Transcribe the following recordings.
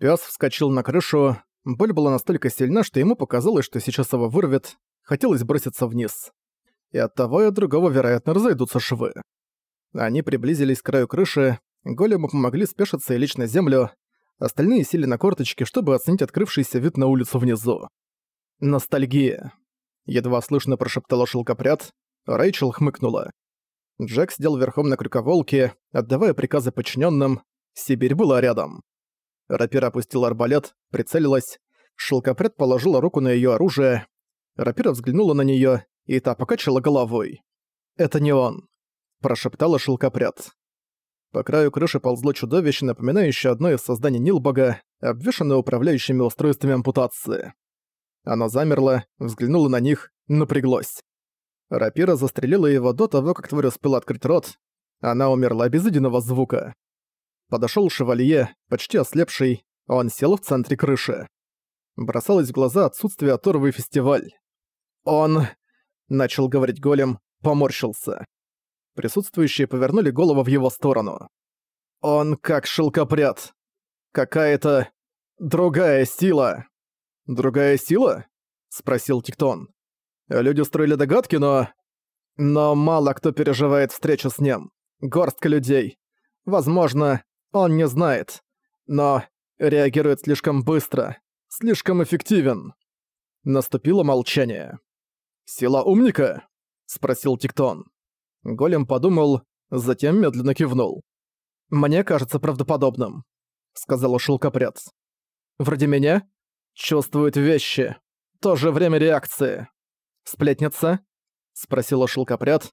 Пёс вскочил на крышу. Боль была настолько сильна, что ему показалось, что сейчас его вырвет. Хотелось броситься вниз. И от того и от другого, вероятно, разойдутся швы. Они приблизились к краю крыши, голему помогли спешиться и лечь на землю, остальные сели на корточки, чтобы оценить открывшийся вид на улицу внизу. «Ностальгия», — едва слышно прошептала шелкопряд, Рэйчел хмыкнула. Джек сидел верхом на крюковолке, отдавая приказы подчиненным. Сибирь была рядом. Рапира опустила арбалет, прицелилась. Шелкопряд положила руку на ее оружие. Рапира взглянула на нее, и та покачала головой. «Это не он», – прошептала шелкопряд. По краю крыши ползло чудовище, напоминающее одно из созданий Нилбога, обвешанное управляющими устройствами ампутации. Оно замерло, взглянуло на них, напряглось. Рапира застрелила его до того, как тварь успела открыть рот. Она умерла без единого звука. Подошёл шевалье, почти ослепший, он сел в центре крыши. Бросалось в глаза отсутствие оторвы фестиваль. Он, начал говорить голем, поморщился. Присутствующие повернули голову в его сторону. Он как шелкопряд. Какая-то другая сила. Другая сила? спросил Тиктон. Люди строили догадки, но... Но мало кто переживает встречу с ним. Горстка людей. Возможно, он не знает. Но реагирует слишком быстро. Слишком эффективен. Наступило молчание. «Сила умника?» — спросил Тиктон. Голем подумал, затем медленно кивнул. «Мне кажется правдоподобным», — сказал шелкопряд. «Вроде меня? Чувствует вещи. То же время реакции. «Сплетница?» — спросила шелкопряд.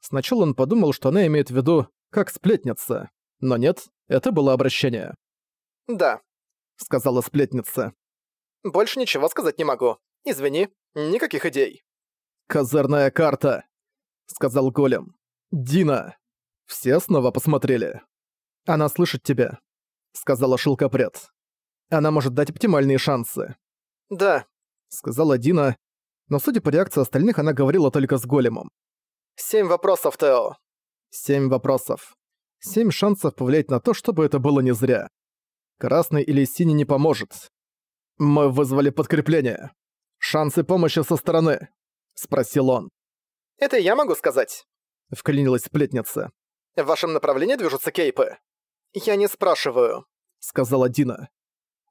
Сначала он подумал, что она имеет в виду «как сплетница», но нет, это было обращение. «Да», — сказала сплетница. «Больше ничего сказать не могу. Извини, никаких идей». «Козырная карта», — сказал голем. «Дина». Все снова посмотрели. «Она слышит тебя», — сказала шелкопряд. «Она может дать оптимальные шансы». «Да», — сказала Дина, но судя по реакции остальных, она говорила только с големом. «Семь вопросов, Тео». Семь вопросов. Семь шансов повлиять на то, чтобы это было не зря. Красный или синий не поможет. Мы вызвали подкрепление. Шансы помощи со стороны. Спросил он. Это я могу сказать. Вклинилась сплетница. В вашем направлении движутся кейпы. Я не спрашиваю. Сказала Дина.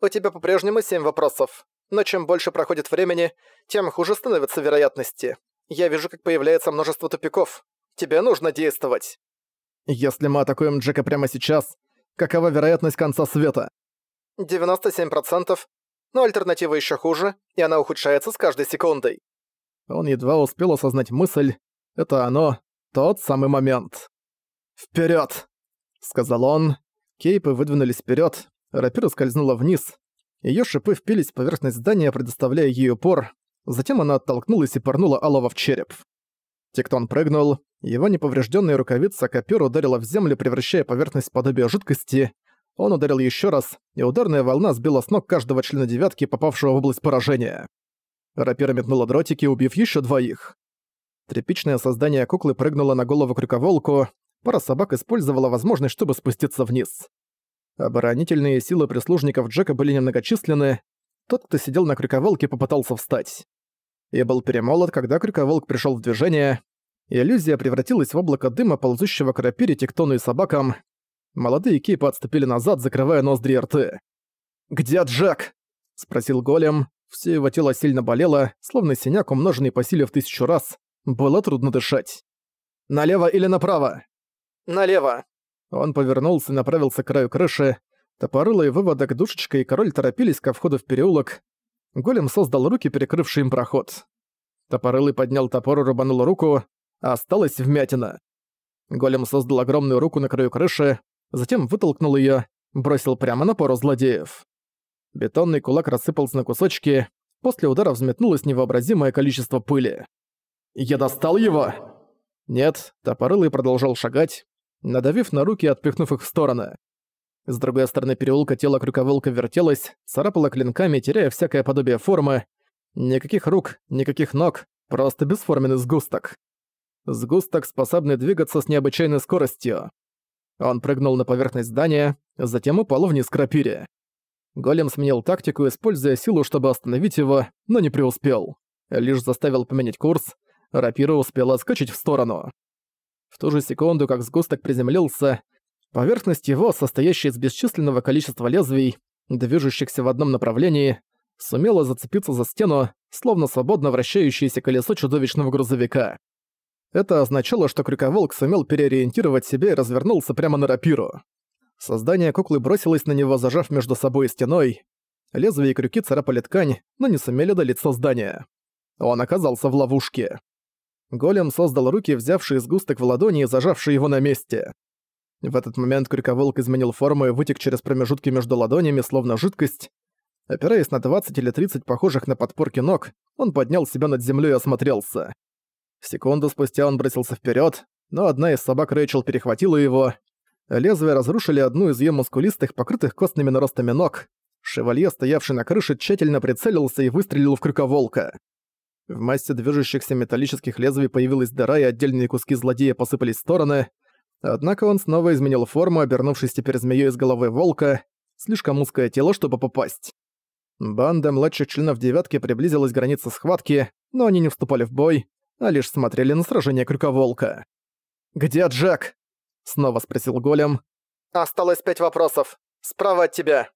У тебя по-прежнему семь вопросов но чем больше проходит времени, тем хуже становятся вероятности. Я вижу, как появляется множество тупиков. Тебе нужно действовать. Если мы атакуем Джека прямо сейчас, какова вероятность конца света? 97%, но альтернатива еще хуже, и она ухудшается с каждой секундой. Он едва успел осознать мысль. Это оно, тот самый момент. Вперед! сказал он. Кейпы выдвинулись вперед, рапира скользнула вниз, Её шипы впились в поверхность здания, предоставляя ей упор. Затем она оттолкнулась и порнула Алова в череп. Тектон прыгнул, его неповрежденная рукавица копёр ударила в землю, превращая поверхность в подобие жидкости. Он ударил еще раз, и ударная волна сбила с ног каждого члена девятки, попавшего в область поражения. Рапира метнула дротики, убив еще двоих. Тряпичное создание куклы прыгнуло на голову крюковолку, пара собак использовала возможность, чтобы спуститься вниз. Оборонительные силы прислужников Джека были немногочисленны. Тот, кто сидел на крюковолке, попытался встать. И был перемолот, когда крюковолк пришел в движение. Иллюзия превратилась в облако дыма, ползущего к рапире, тектону и собакам. Молодые кипы отступили назад, закрывая ноздри и рты. «Где Джек?» — спросил голем. Все его тело сильно болело, словно синяк, умноженный по силе в тысячу раз. Было трудно дышать. «Налево или направо?» «Налево», он повернулся и направился к краю крыши. Топорылый выводок, душечка и король торопились ко входу в переулок. Голем создал руки, перекрывшие им проход. Топорылый поднял топор и рубанул руку, осталась вмятина. Голем создал огромную руку на краю крыши, затем вытолкнул её, бросил прямо на пару злодеев. Бетонный кулак рассыпался на кусочки, после удара взметнулось невообразимое количество пыли. «Я достал его?» Нет, Топорылый продолжал шагать, надавив на руки и отпихнув их в стороны. С другой стороны переулка тело крюковолка вертелось, царапало клинками, теряя всякое подобие формы. Никаких рук, никаких ног, просто бесформенный сгусток. Сгусток, способный двигаться с необычайной скоростью. Он прыгнул на поверхность здания, затем упал вниз к рапире. Голем сменил тактику, используя силу, чтобы остановить его, но не преуспел. Лишь заставил поменять курс, рапира успела скачать в сторону. В ту же секунду, как сгусток приземлился, поверхность его, состоящая из бесчисленного количества лезвий, движущихся в одном направлении, сумела зацепиться за стену, словно свободно вращающееся колесо чудовищного грузовика. Это означало, что Крюковолк сумел переориентировать себя и развернулся прямо на рапиру. Создание куклы бросилось на него, зажав между собой стеной. Лезвия и крюки царапали ткань, но не сумели долить создание. Он оказался в ловушке. Голем создал руки, взявшие сгусток в ладони и зажавшие его на месте. В этот момент крюковолк изменил форму и вытек через промежутки между ладонями, словно жидкость. Опираясь на 20 или 30 похожих на подпорки ног, он поднял себя над землей и осмотрелся. Секунду спустя он бросился вперед, но одна из собак Рэйчел перехватила его. Лезвия разрушили одну из ее мускулистых, покрытых костными наростами ног. Шевалье, стоявший на крыше, тщательно прицелился и выстрелил в крюковолка. В массе движущихся металлических лезвий появилась дыра, и отдельные куски злодея посыпались в стороны. Однако он снова изменил форму, обернувшись теперь змеей из головы волка. Слишком узкое тело, чтобы попасть. Банда младших членов девятки приблизилась к границе схватки, но они не вступали в бой, а лишь смотрели на сражение крюковолка. «Где Джек?» — снова спросил голем. «Осталось пять вопросов. Справа от тебя».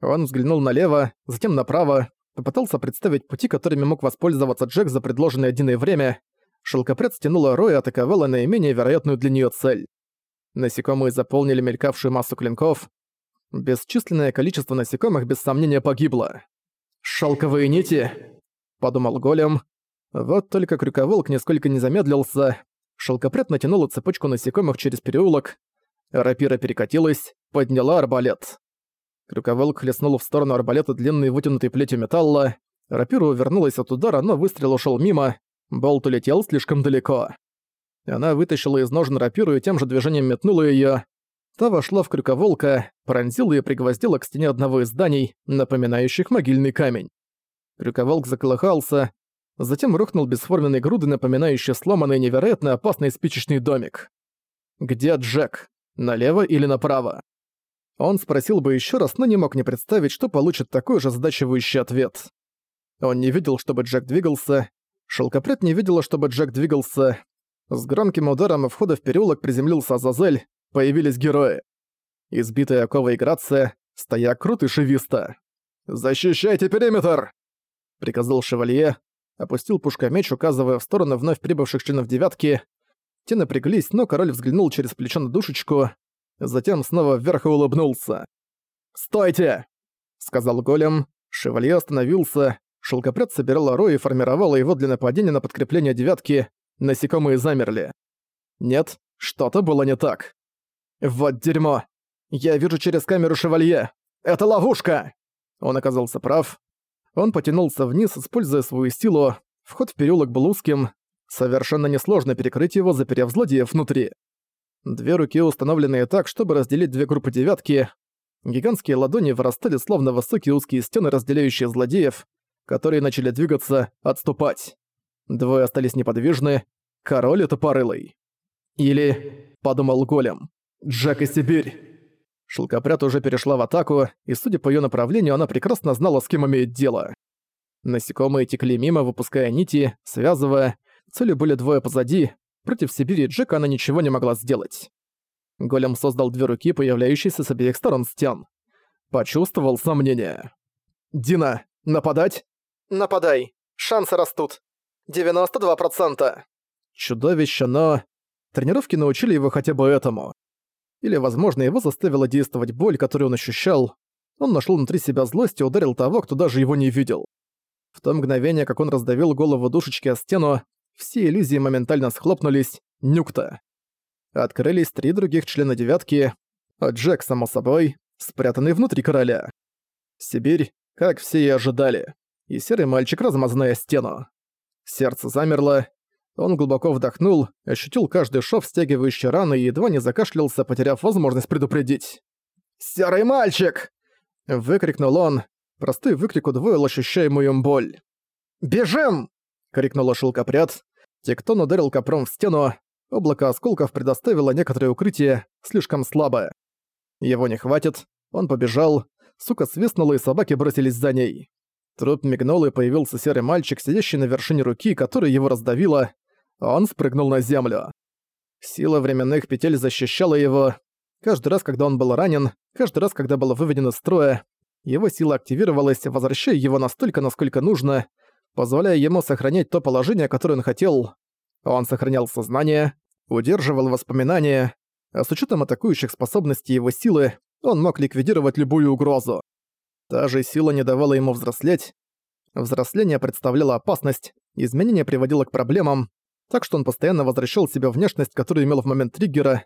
Он взглянул налево, затем направо, Попытался представить пути, которыми мог воспользоваться Джек за предложенное Диной время. Шелкопряд стянула Рой и атаковала наименее вероятную для нее цель. Насекомые заполнили мелькавшую массу клинков. Бесчисленное количество насекомых без сомнения погибло. «Шелковые нити!» — подумал голем. Вот только крюковолк нисколько не замедлился. Шелкопряд натянула цепочку насекомых через переулок. Рапира перекатилась, подняла арбалет. Крюковолк хлестнул в сторону арбалета длинной вытянутой плетью металла. Рапира увернулась от удара, но выстрел ушел мимо. Болт улетел слишком далеко. Она вытащила из ножен рапиру и тем же движением метнула ее. Та вошла в крюковолка, пронзила и пригвоздила к стене одного из зданий, напоминающих могильный камень. Крюковолк заколыхался, затем рухнул бесформенной груды, напоминающей сломанный невероятно опасный спичечный домик. Где Джек? Налево или направо? Он спросил бы еще раз, но не мог не представить, что получит такой же задачивающий ответ. Он не видел, чтобы Джек двигался. Шелкопряд не видела, чтобы Джек двигался. С громким ударом у входа в переулок приземлился Азазель. Появились герои. Избитая Акова и Грация, стоя крут и шевиста. «Защищайте периметр!» Приказал Шевалье, опустил пушкомеч, указывая в сторону вновь прибывших членов девятки. Те напряглись, но король взглянул через плечо на душечку затем снова вверх и улыбнулся. «Стойте!» — сказал голем. Шевалье остановился. Шелкопряд собирал ору и формировала его для нападения на подкрепление девятки. Насекомые замерли. Нет, что-то было не так. «Вот дерьмо! Я вижу через камеру шевалье! Это ловушка!» Он оказался прав. Он потянулся вниз, используя свою силу. Вход в переулок был узким. Совершенно несложно перекрыть его, заперев злодеев внутри. Две руки, установленные так, чтобы разделить две группы девятки. Гигантские ладони вырастали словно высокие узкие стены, разделяющие злодеев, которые начали двигаться, отступать. Двое остались неподвижны. Король это порылый. Или, подумал голем, Джек и Сибирь. Шелкопряд уже перешла в атаку, и судя по ее направлению, она прекрасно знала, с кем имеет дело. Насекомые текли мимо, выпуская нити, связывая. Цели были двое позади, Против Сибири Джека она ничего не могла сделать. Голем создал две руки, появляющиеся с обеих сторон стен. Почувствовал сомнение. «Дина, нападать?» «Нападай. Шансы растут. 92%. Чудовище, но... Тренировки научили его хотя бы этому. Или, возможно, его заставила действовать боль, которую он ощущал. Он нашел внутри себя злость и ударил того, кто даже его не видел. В то мгновение, как он раздавил голову душечки о стену, все иллюзии моментально схлопнулись, нюкта. Открылись три других члена девятки, а Джек, само собой, спрятанный внутри короля. Сибирь, как все и ожидали, и серый мальчик, размазанная стену. Сердце замерло, он глубоко вдохнул, ощутил каждый шов, стягивающий раны, и едва не закашлялся, потеряв возможность предупредить. «Серый мальчик!» — выкрикнул он. Простой выкрик удвоил ощущаемую им боль. «Бежим!» — крикнула шелкопряд. Тектон ударил копром в стену. Облако осколков предоставило некоторое укрытие, слишком слабое. Его не хватит. Он побежал. Сука свистнула, и собаки бросились за ней. Труп мигнул, и появился серый мальчик, сидящий на вершине руки, которая его раздавила. Он спрыгнул на землю. Сила временных петель защищала его. Каждый раз, когда он был ранен, каждый раз, когда был выведен из строя, его сила активировалась, возвращая его настолько, насколько нужно, позволяя ему сохранять то положение, которое он хотел. Он сохранял сознание, удерживал воспоминания, а с учетом атакующих способностей его силы, он мог ликвидировать любую угрозу. Та же сила не давала ему взрослеть. Взросление представляло опасность, изменение приводило к проблемам, так что он постоянно возвращал себе внешность, которую имел в момент триггера,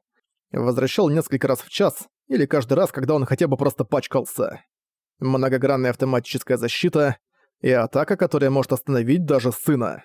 возвращал несколько раз в час, или каждый раз, когда он хотя бы просто пачкался. Многогранная автоматическая защита и атака, которая может остановить даже сына.